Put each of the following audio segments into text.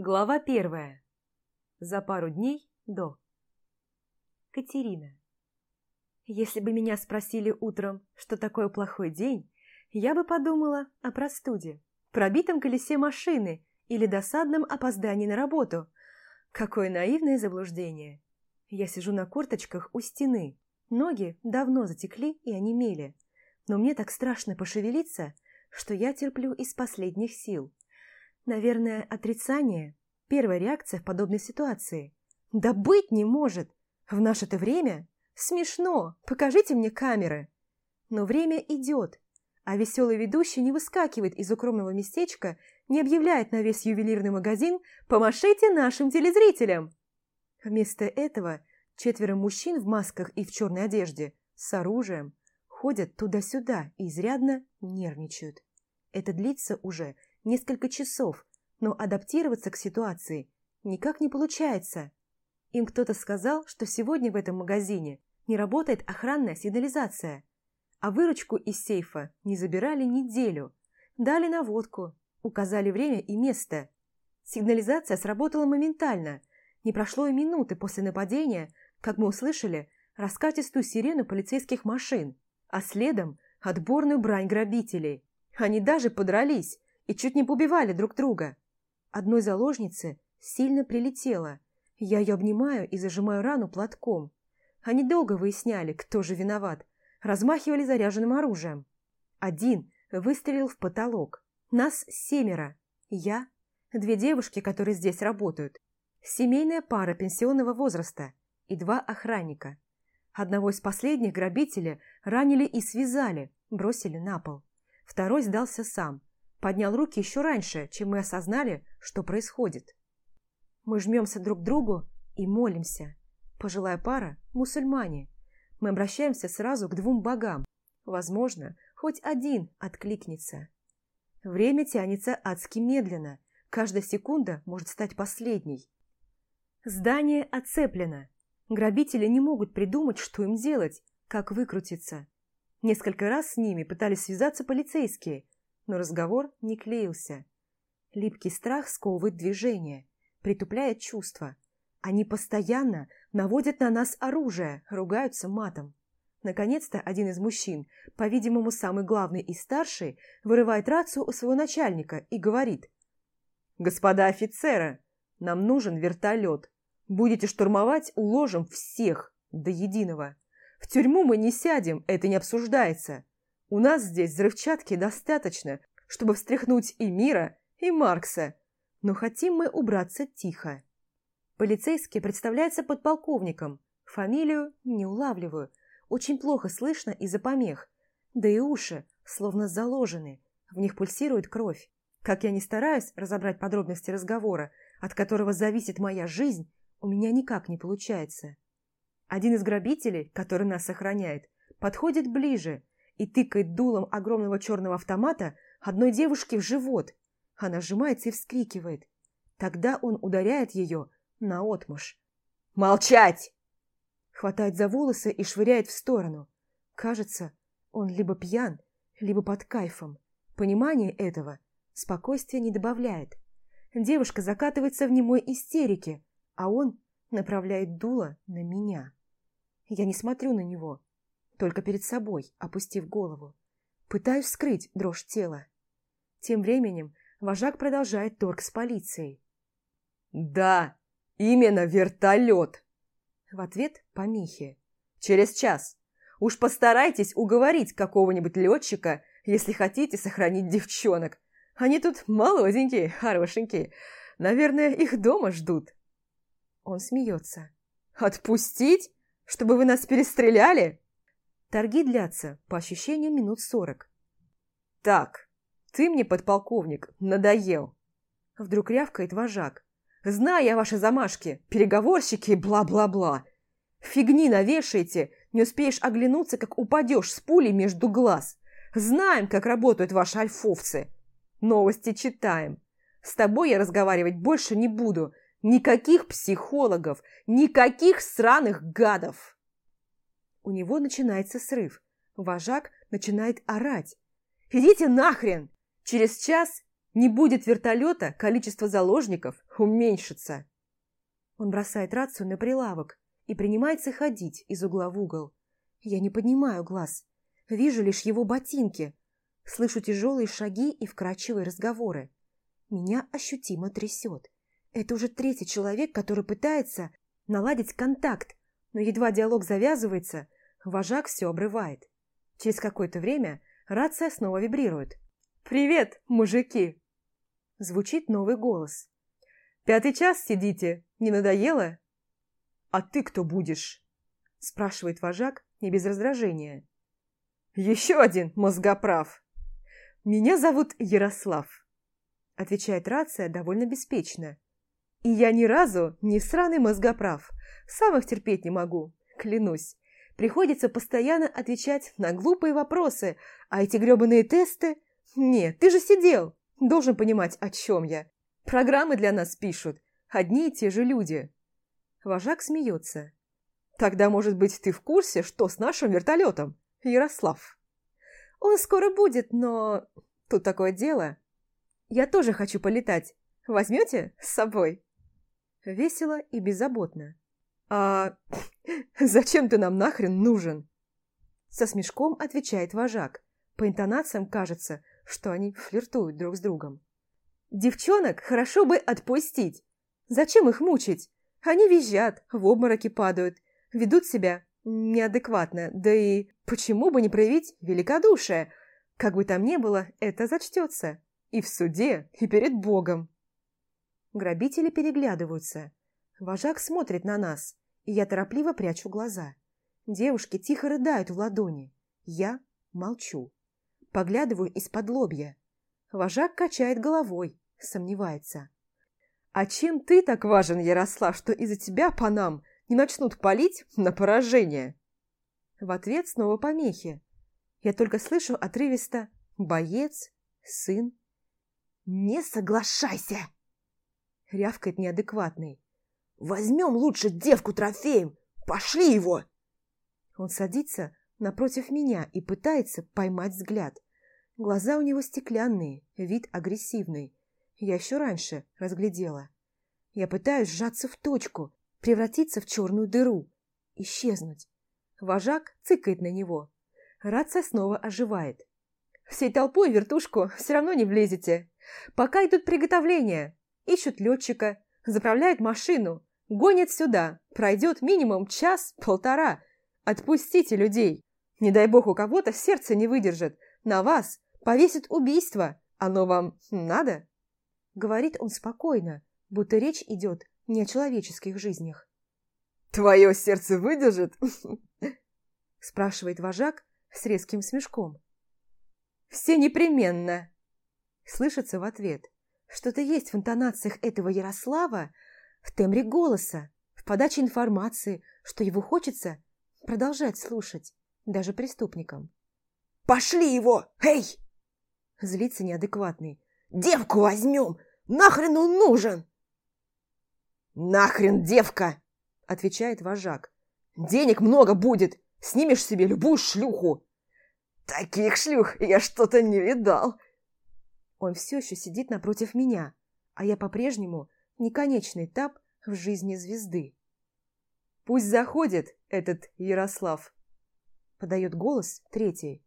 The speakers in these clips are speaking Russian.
Глава первая. За пару дней до. Катерина. Если бы меня спросили утром, что такое плохой день, я бы подумала о простуде, пробитом колесе машины или досадном опоздании на работу. Какое наивное заблуждение. Я сижу на корточках у стены. Ноги давно затекли и онемели. Но мне так страшно пошевелиться, что я терплю из последних сил. Наверное, отрицание – первая реакция в подобной ситуации. Да быть не может! В наше-то время? Смешно! Покажите мне камеры! Но время идет, а веселый ведущий не выскакивает из укромного местечка, не объявляет на весь ювелирный магазин «Помашите нашим телезрителям!». Вместо этого четверо мужчин в масках и в черной одежде с оружием ходят туда-сюда и изрядно нервничают. Это длится уже несколько часов, но адаптироваться к ситуации никак не получается. Им кто-то сказал, что сегодня в этом магазине не работает охранная сигнализация, а выручку из сейфа не забирали неделю. Дали наводку, указали время и место. Сигнализация сработала моментально. Не прошло и минуты после нападения, как мы услышали раскатистую сирену полицейских машин, а следом отборную брань грабителей. Они даже подрались, и чуть не побивали друг друга. Одной заложнице сильно прилетело. Я ее обнимаю и зажимаю рану платком. Они долго выясняли, кто же виноват. Размахивали заряженным оружием. Один выстрелил в потолок. Нас семеро. Я, две девушки, которые здесь работают. Семейная пара пенсионного возраста и два охранника. Одного из последних грабителя ранили и связали, бросили на пол. Второй сдался сам поднял руки еще раньше, чем мы осознали, что происходит. Мы жмемся друг к другу и молимся. Пожилая пара – мусульмане. Мы обращаемся сразу к двум богам. Возможно, хоть один откликнется. Время тянется адски медленно. Каждая секунда может стать последней. Здание оцеплено. Грабители не могут придумать, что им делать, как выкрутиться. Несколько раз с ними пытались связаться полицейские – но разговор не клеился. Липкий страх сковывает движение, притупляет чувства. Они постоянно наводят на нас оружие, ругаются матом. Наконец-то один из мужчин, по-видимому, самый главный и старший, вырывает рацию у своего начальника и говорит. «Господа офицеры, нам нужен вертолет. Будете штурмовать, уложим всех до единого. В тюрьму мы не сядем, это не обсуждается. У нас здесь взрывчатки достаточно, чтобы встряхнуть и Мира, и Маркса. Но хотим мы убраться тихо. Полицейский представляется подполковником. Фамилию не улавливаю. Очень плохо слышно из-за помех. Да и уши словно заложены. В них пульсирует кровь. Как я не стараюсь разобрать подробности разговора, от которого зависит моя жизнь, у меня никак не получается. Один из грабителей, который нас сохраняет, подходит ближе – и тыкает дулом огромного черного автомата одной девушке в живот. Она сжимается и вскрикивает. Тогда он ударяет ее наотмашь. «Молчать!» Хватает за волосы и швыряет в сторону. Кажется, он либо пьян, либо под кайфом. Понимание этого спокойствия не добавляет. Девушка закатывается в немой истерике, а он направляет дуло на меня. Я не смотрю на него, только перед собой, опустив голову. Пытаюсь скрыть дрожь тела. Тем временем вожак продолжает торг с полицией. «Да, именно вертолет!» В ответ помехи. «Через час. Уж постарайтесь уговорить какого-нибудь летчика, если хотите сохранить девчонок. Они тут молоденькие, хорошенькие. Наверное, их дома ждут». Он смеется. «Отпустить? Чтобы вы нас перестреляли?» Торги длятся, по ощущениям, минут сорок. «Так, ты мне, подполковник, надоел!» Вдруг рявкает вожак. «Знаю я ваши замашки, переговорщики бла-бла-бла. Фигни навешаете, не успеешь оглянуться, как упадешь с пулей между глаз. Знаем, как работают ваши альфовцы. Новости читаем. С тобой я разговаривать больше не буду. Никаких психологов, никаких сраных гадов!» У него начинается срыв. Вожак начинает орать. «Идите нахрен! Через час Не будет вертолета, количество заложников уменьшится. Он бросает рацию на прилавок и принимается ходить из угла в угол. Я не поднимаю глаз. Вижу лишь его ботинки. Слышу тяжелые шаги и вкрадчивые разговоры. Меня ощутимо трясет. Это уже третий человек, который пытается наладить контакт, но едва диалог завязывается, вожак все обрывает. Через какое-то время рация снова вибрирует. «Привет, мужики!» Звучит новый голос. «Пятый час сидите, не надоело?» «А ты кто будешь?» Спрашивает вожак не без раздражения. «Еще один мозгоправ!» «Меня зовут Ярослав», отвечает рация довольно беспечно. «И я ни разу не сраный мозгоправ. Сам их терпеть не могу, клянусь. Приходится постоянно отвечать на глупые вопросы, а эти гребаные тесты... Нет, ты же сидел, должен понимать, о чем я. Программы для нас пишут, одни и те же люди». Вожак смеется. «Тогда, может быть, ты в курсе, что с нашим вертолетом, Ярослав?» Он скоро будет, но... Тут такое дело. Я тоже хочу полетать. Возьмете с собой? Весело и беззаботно. А зачем ты нам нахрен нужен? Со смешком отвечает вожак. По интонациям кажется, что они флиртуют друг с другом. Девчонок хорошо бы отпустить. Зачем их мучить? Они визжат, в обмороки падают, ведут себя неадекватно, да и почему бы не проявить великодушие? Как бы там ни было, это зачтется. И в суде, и перед Богом. Грабители переглядываются. Вожак смотрит на нас, и я торопливо прячу глаза. Девушки тихо рыдают в ладони. Я молчу. Поглядываю из-под лобья. Вожак качает головой, сомневается. «А чем ты так важен, Ярослав, что из-за тебя по нам не начнут палить на поражение. В ответ снова помехи. Я только слышу отрывисто «боец», «сын». «Не соглашайся!» Рявкает неадекватный. «Возьмем лучше девку трофеем! Пошли его!» Он садится напротив меня и пытается поймать взгляд. Глаза у него стеклянные, вид агрессивный. Я еще раньше разглядела. Я пытаюсь сжаться в точку, превратиться в черную дыру, исчезнуть. Вожак цыкает на него. Рация снова оживает. Всей толпой вертушку все равно не влезете. Пока идут приготовления. Ищут летчика, заправляют машину, гонят сюда. Пройдет минимум час-полтора. Отпустите людей. Не дай бог у кого-то сердце не выдержит. На вас повесит убийство. Оно вам надо? Говорит он спокойно, будто речь идет не о человеческих жизнях. «Твое сердце выдержит?» – спрашивает вожак с резким смешком. «Все непременно!» – слышится в ответ. Что-то есть в интонациях этого Ярослава, в тембре голоса, в подаче информации, что его хочется продолжать слушать, даже преступникам. «Пошли его! Эй!» Злится неадекватный. «Девку возьмем! Нахрен он нужен?» «Нахрен девка!» – отвечает вожак. «Денег много будет, снимешь себе любую шлюху!» «Таких шлюх я что-то не видал!» Он все еще сидит напротив меня, а я по-прежнему не конечный этап в жизни звезды. «Пусть заходит этот Ярослав!» – подает голос третий.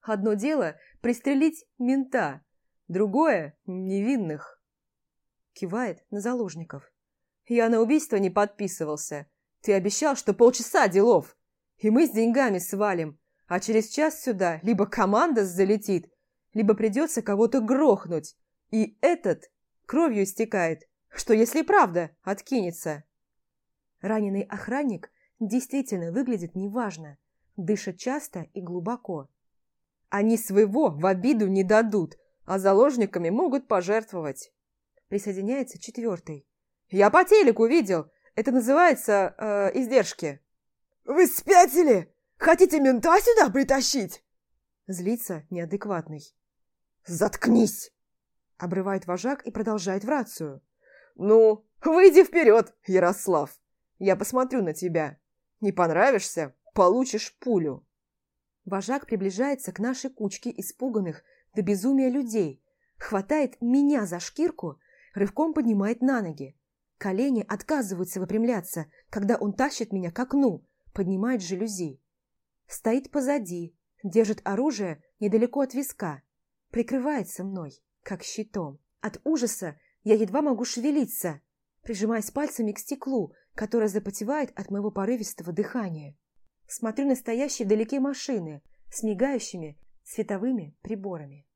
«Одно дело – пристрелить мента, другое – невинных!» Кивает на заложников. Я на убийство не подписывался. Ты обещал, что полчаса делов. И мы с деньгами свалим. А через час сюда либо команда залетит, либо придется кого-то грохнуть. И этот кровью истекает, что если правда откинется. Раненый охранник действительно выглядит неважно, дышит часто и глубоко. Они своего в обиду не дадут, а заложниками могут пожертвовать. Присоединяется четвертый. Я по телеку видел. Это называется э, издержки. Вы спятили? Хотите мента сюда притащить? Злится неадекватный. Заткнись! Обрывает вожак и продолжает в рацию. Ну, выйди вперед, Ярослав. Я посмотрю на тебя. Не понравишься, получишь пулю. Вожак приближается к нашей кучке испуганных до безумия людей. хватает меня за шкирку, рывком поднимает на ноги. Колени отказываются выпрямляться, когда он тащит меня к окну, поднимает жалюзи. Стоит позади, держит оружие недалеко от виска, прикрывается мной, как щитом. От ужаса я едва могу шевелиться, прижимаясь пальцами к стеклу, которое запотевает от моего порывистого дыхания. Смотрю на стоящие вдалеке машины с мигающими световыми приборами.